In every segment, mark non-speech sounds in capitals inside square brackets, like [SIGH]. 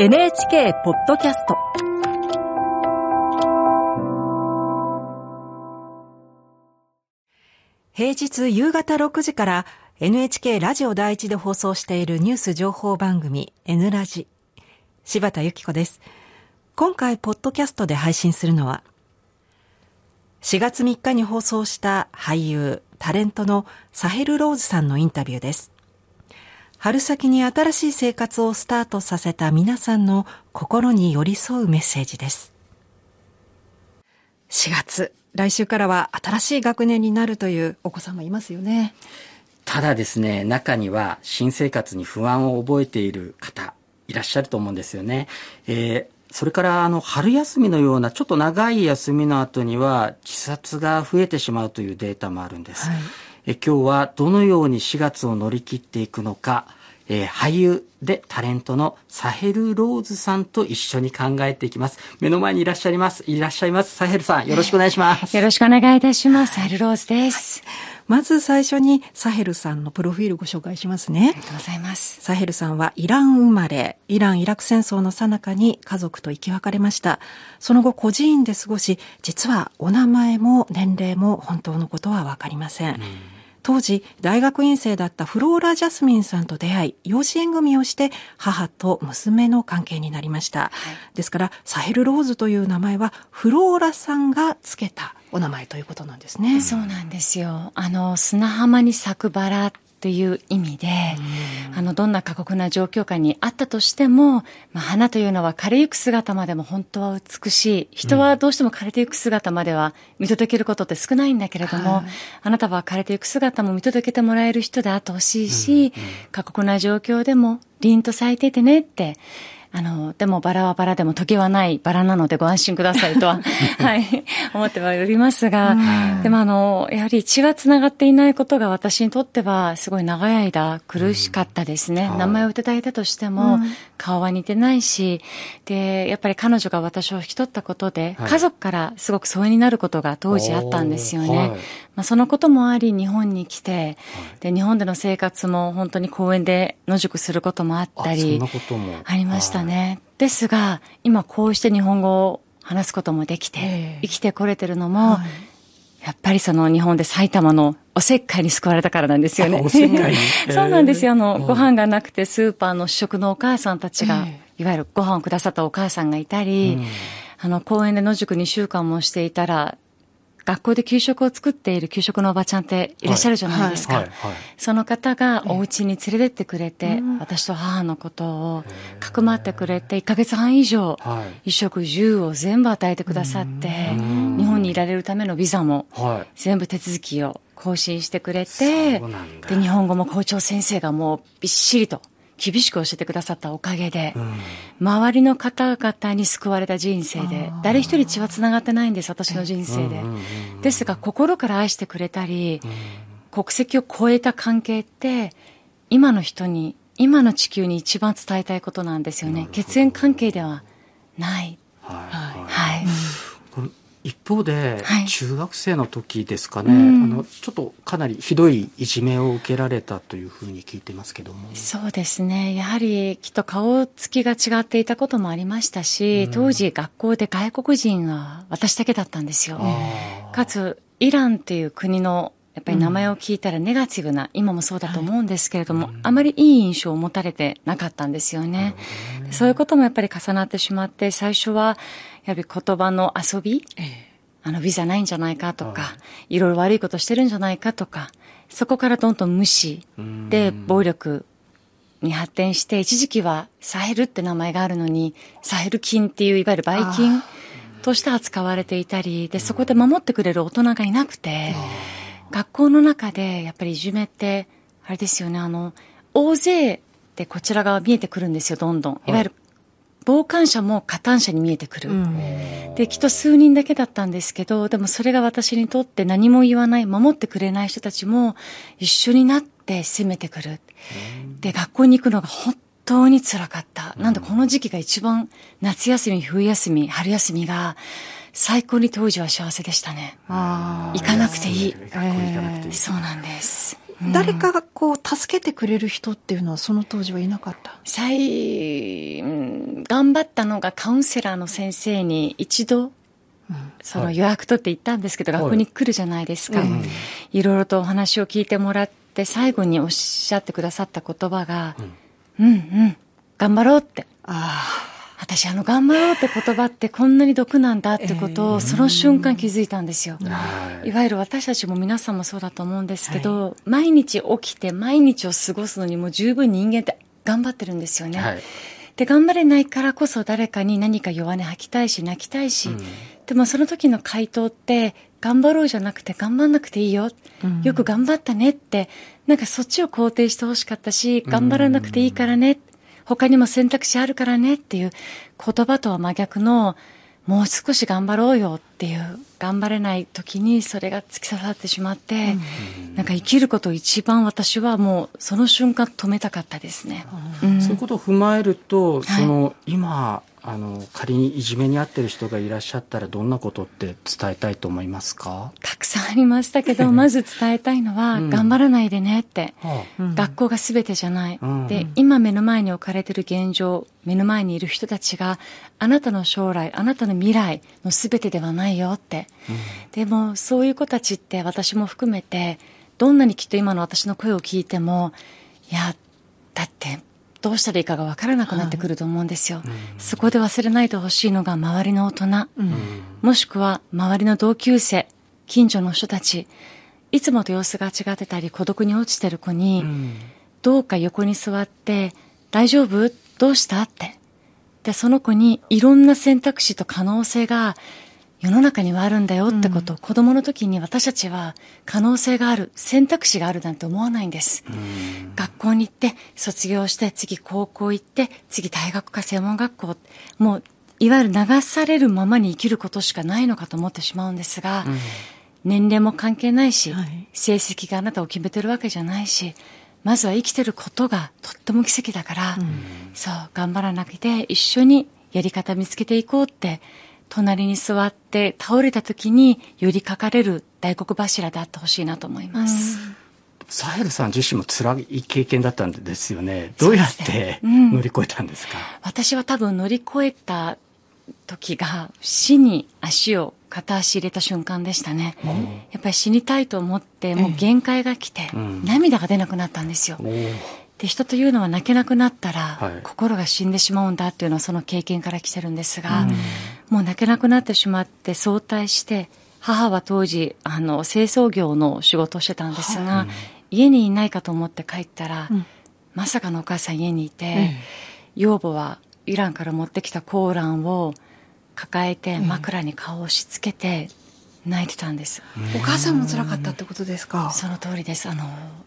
NHK ポッドキャスト。平日夕方6時から NHK ラジオ第一で放送しているニュース情報番組 N ラジ。柴田由紀子です。今回ポッドキャストで配信するのは4月3日に放送した俳優タレントのサヘル・ローズさんのインタビューです。春先に新しい生活をスタートさせた皆さんの心に寄り添うメッセージです。4月、来週からは新しい学年になるというお子さんもいますよね。ただですね、中には新生活に不安を覚えている方、いらっしゃると思うんですよね。えー、それからあの春休みのようなちょっと長い休みの後には自殺が増えてしまうというデータもあるんです。はいえ今日はどのように4月を乗り切っていくのか、えー、俳優でタレントのサヘル・ローズさんと一緒に考えていきます。目の前にいらっしゃいます。いらっしゃいます。サヘルさん、よろしくお願いします。よろしくお願いいたします。サヘル・ローズです。まず最初にサヘルさんのプロフィールご紹介しますね。ありがとうございます。サヘルさんはイラン生まれ、イラン・イラク戦争の最中に家族と生き別れました。その後孤児院で過ごし、実はお名前も年齢も本当のことはわかりません。うん当時大学院生だったフローラ・ジャスミンさんと出会い養子縁組をして母と娘の関係になりました、はい、ですからサヘル・ローズという名前はフローラさんがつけたお名前ということなんですね。そうなんですよ。あの砂浜に咲くバラという意味で、あの、どんな過酷な状況下にあったとしても、まあ、花というのは枯れゆく姿までも本当は美しい。人はどうしても枯れてゆく姿までは見届けることって少ないんだけれども、あなたは枯れてゆく姿も見届けてもらえる人であってほしいし、過酷な状況でも凛と咲いててねって、あの、でもバラはバラでも時はないバラなのでご安心くださいとは、[LAUGHS] はい、思ってはおりますが、でもあの、やはり血が繋がっていないことが私にとってはすごい長い間苦しかったですね。名前をいただいたとしても、顔は似てないし、で、やっぱり彼女が私を引き取ったことで、家族からすごく疎遠になることが当時あったんですよね。まあ、そのこともあり、日本に来て、で、日本での生活も本当に公園で野宿することもあったり、ありましたしたね。ですが、今こうして日本語を話すこともできて、生きてこれてるのも、はい、やっぱりその日本で埼玉のおせっかいに救われたからなんですよね。おせっかい [LAUGHS] そうなんですよ。あの、ご飯がなくてスーパーの試食のお母さんたちが、いわゆるご飯をくださったお母さんがいたり、あの、公園で野宿2週間もしていたら、学校で給食を作っている給食のおばちゃんっていらっしゃるじゃないですか。はいはいはい、その方がお家に連れてってくれて、私と母のことをかくまってくれて、1ヶ月半以上、衣食住を全部与えてくださって、日本にいられるためのビザも全部手続きを更新してくれて、で、日本語も校長先生がもうびっしりと厳しく教えてくださったおかげで、うん、周りの方々に救われた人生で、誰一人血は繋がってないんです、私の人生で。ですが、心から愛してくれたり、うん、国籍を超えた関係って、今の人に、今の地球に一番伝えたいことなんですよね。血縁関係ではない。はい。はい。一方で、中学生の時ですかね、はいあのちょっとかなりひどいいじめを受けられたというふうに聞いてますけども。そうですね。やはりきっと顔つきが違っていたこともありましたし、うん、当時学校で外国人は私だけだったんですよ。かつイランっていう国のやっぱり名前を聞いたらネガティブな、うん、今もそうだと思うんですけれども、はい、あまりいい印象を持たれてなかったんですよね。ね。そういうこともやっぱり重なってしまって、最初はやはり言葉の遊び、ええ、あのビザないんじゃないかとか、はい、いろいろ悪いことしてるんじゃないかとか、そこからどんどん無視で暴力に発展して、一時期はサヘルって名前があるのに、サヘル菌っていういわゆるばい菌として扱われていたり、で、そこで守ってくれる大人がいなくて、学校の中でやっぱりいじめって、あれですよね、あの、大勢でこちら側見えてくるんですよ、どんどん。いわゆる、傍観者も加担者に見えてくる、うん、で、きっと数人だけだったんですけど、でもそれが私にとって何も言わない、守ってくれない人たちも一緒になって攻めてくる。で、学校に行くのが本当につらかった。なんでこの時期が一番夏休み、冬休み、春休みが、最高に当時は幸せでしたね。行かなくていい。そうなんです。誰かがこう助けてくれる人っていうのはその当時はいなかった？最、頑張ったのがカウンセラーの先生に一度、その予約取って行ったんですけど、学校に来るじゃないですか。いろいろとお話を聞いてもらって、最後におっしゃってくださった言葉が、うん、うん、うん、頑張ろうって。ああ。私あの頑張ろうって言葉ってこんなに毒なんだってことをその瞬間気づいたんですよ。いわゆる私たちも皆さんもそうだと思うんですけど、はい、毎日起きて毎日を過ごすのにも十分人間って頑張ってるんですよね。はい、で、頑張れないからこそ誰かに何か弱音吐きたいし泣きたいし、うん、でもその時の回答って頑張ろうじゃなくて頑張んなくていいよ。よく頑張ったねって、なんかそっちを肯定してほしかったし、頑張らなくていいからね。他にも選択肢あるからねっていう言葉とは真逆の、もう少し頑張ろうよっていう、頑張れない時にそれが突き刺さってしまって、うん、なんか生きることを一番私はもうその瞬間止めたかったですね。うん、そういうことを踏まえると、その今あの仮にいじめに遭ってる人がいらっしゃったらどんなことって伝えたいと思いますか？たくさんありましたけど [LAUGHS] まず伝えたいのは、うん、頑張らないでねって、うん、学校が全てじゃない、うん、で今目の前に置かれてる現状目の前にいる人たちがあなたの将来あなたの未来の全てではないよって、でもそういう子たちって私も含めてどんなにきっと今の私の声を聞いてもいやだってどうしたらいいかが分からなくなってくると思うんですよ。そこで忘れないでほしいのが周りの大人、うん、もしくは周りの同級生、近所の人たち、いつもと様子が違ってたり孤独に落ちてる子に、うん、どうか横に座って、大丈夫？どうした？って。で、その子にいろんな選択肢と可能性が世の中にはあるんだよってことを、子供の時に私たちは可能性がある、選択肢があるなんて思わないんです。学校に行って、卒業して、次高校行って、次大学か専門学校、もう、いわゆる流されるままに生きることしかないのかと思ってしまうんですが、うん、年齢も関係ないし、はい、成績があなたを決めてるわけじゃないし、まずは生きてることがとっても奇跡だから、うん、そう、頑張らなくて一緒にやり方見つけていこうって、隣に座って倒れた時に寄りかかれる大黒柱であってほしいなと思います。サヘルさん自身も辛い経験だったんですよね。どうやって乗り越えたんですか、うん、私は多分乗り越えた時が死に足を片足入れた瞬間でしたね。やっぱり死にたいと思ってもう限界が来て、涙が出なくなったんですよ。で人というのは泣けなくなったら、はい、心が死んでしまうんだっていうのはその経験から来てるんですが、うん、もう泣けなくなってしまって早退して母は当時あの清掃業の仕事をしてたんですが、はい、家にいないかと思って帰ったら、うん、まさかのお母さん家にいて、養母はイランから持ってきたコーランを抱えて枕に顔を押し付けて泣いてたんです、お母さんも辛かったってことですか？その通りです。あの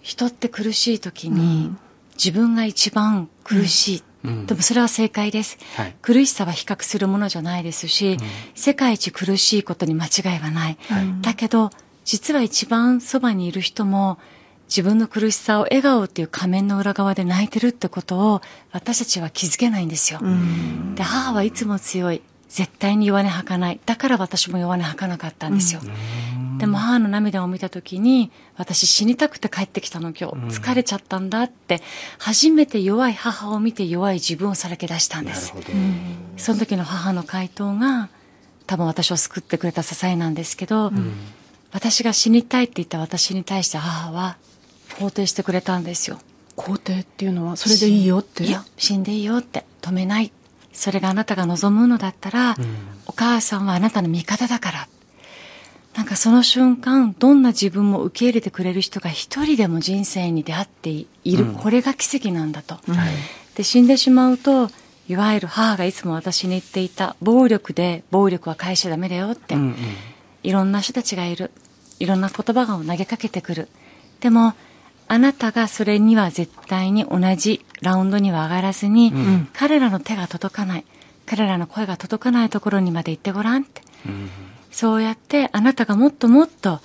人って苦しい時に、自分が一番苦しい、うん、でもそれは正解です、はい、苦しさは比較するものじゃないですし、うん、世界一苦しいことに間違いはない、はい、だけど実は一番そばにいる人も自分の苦しさを笑顔っていう仮面の裏側で泣いてるってことを私たちは気づけないんですよ、で母はいつも強い。絶対に弱音吐かない。だから私も弱音吐かなかったんですよ、でも母の涙を見た時に私死にたくて帰ってきたの今日。疲れちゃったんだって。初めて弱い母を見て弱い自分をさらけ出したんです。その時の母の回答が多分私を救ってくれた支えなんですけど、うん、私が死にたいって言った私に対して母は肯定してくれたんですよ。肯定っていうのはそれでいいよって？いや死んでいいよって。止めない。それがあなたが望むのだったら、うん、お母さんはあなたの味方だからなんかその瞬間、どんな自分も受け入れてくれる人が一人でも人生に出会っている、うん、これが奇跡なんだと、で、死んでしまうと、いわゆる母がいつも私に言っていた、暴力で暴力は返しちゃダメだよって、うんうん、いろんな人たちがいる。いろんな言葉が投げかけてくる。でも、あなたがそれには絶対に同じラウンドには上がらずに、うん、彼らの手が届かない、彼らの声が届かないところにまで行ってごらんって。うんそうやってあなたがもっともっと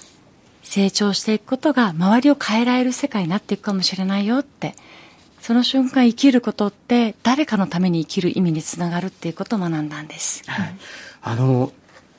成長していくことが周りを変えられる世界になっていくかもしれないよって。その瞬間生きることって誰かのために生きる意味につながるっていうことを学んだんです。はい、あの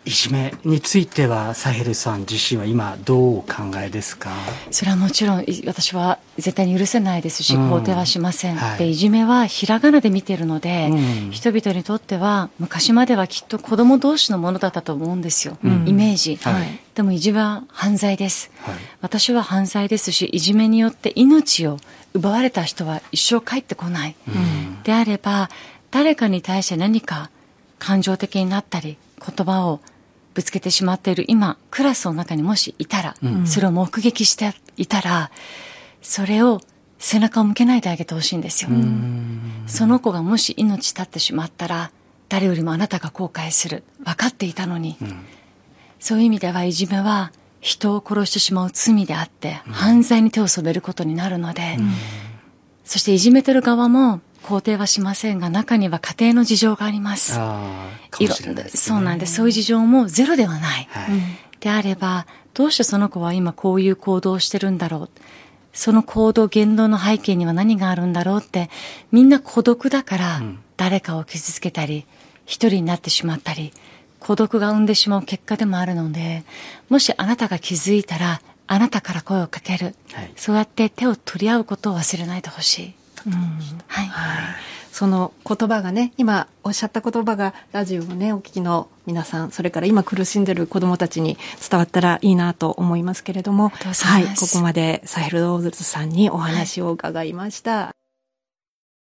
いじめについてはサヘルさん自身は今どうお考えですか？それはもちろん私は絶対に許せないですし、肯定はしません、はい。でいじめはひらがなで見てるので、うん。人々にとっては昔まではきっと子供同士のものだったと思うんですよ、うん。イメージ、はい。でもいじめは犯罪です、はい。私は犯罪ですしいじめによって命を奪われた人は一生帰ってこない、ん。であれば誰かに対して何か感情的になったり言葉をぶつけてしまっている今クラスの中にもしいたら、うん。それを目撃していたらそれを背中を向けないであげてほしいんですよ、うん。その子がもし命絶ってしまったら誰よりもあなたが後悔する。分かっていたのに、うん。そういう意味ではいじめは人を殺してしまう罪であって、犯罪に手を染めることになるので、そしていじめてる側も肯定はしませんが中には家庭の事情があります。あね、そうなんです。そういう事情もゼロではない。はいであれば、どうしてその子は今こういう行動をしてるんだろう。その行動、言動の背景には何があるんだろうって、みんな孤独だからうん、誰かを傷つけたり、一人になってしまったり、孤独が生んでしまう結果でもあるので、もしあなたが気づいたら、あなたから声をかける。はいそうやって手を取り合うことを忘れないでほしい。はい。はい、その言葉がね今おっしゃった言葉がラジオをねお聞きの皆さんそれから今苦しんでる子どもたちに伝わったらいいなと思いますけれどもはいここまでサヘル・ローズさんにお話を伺いました。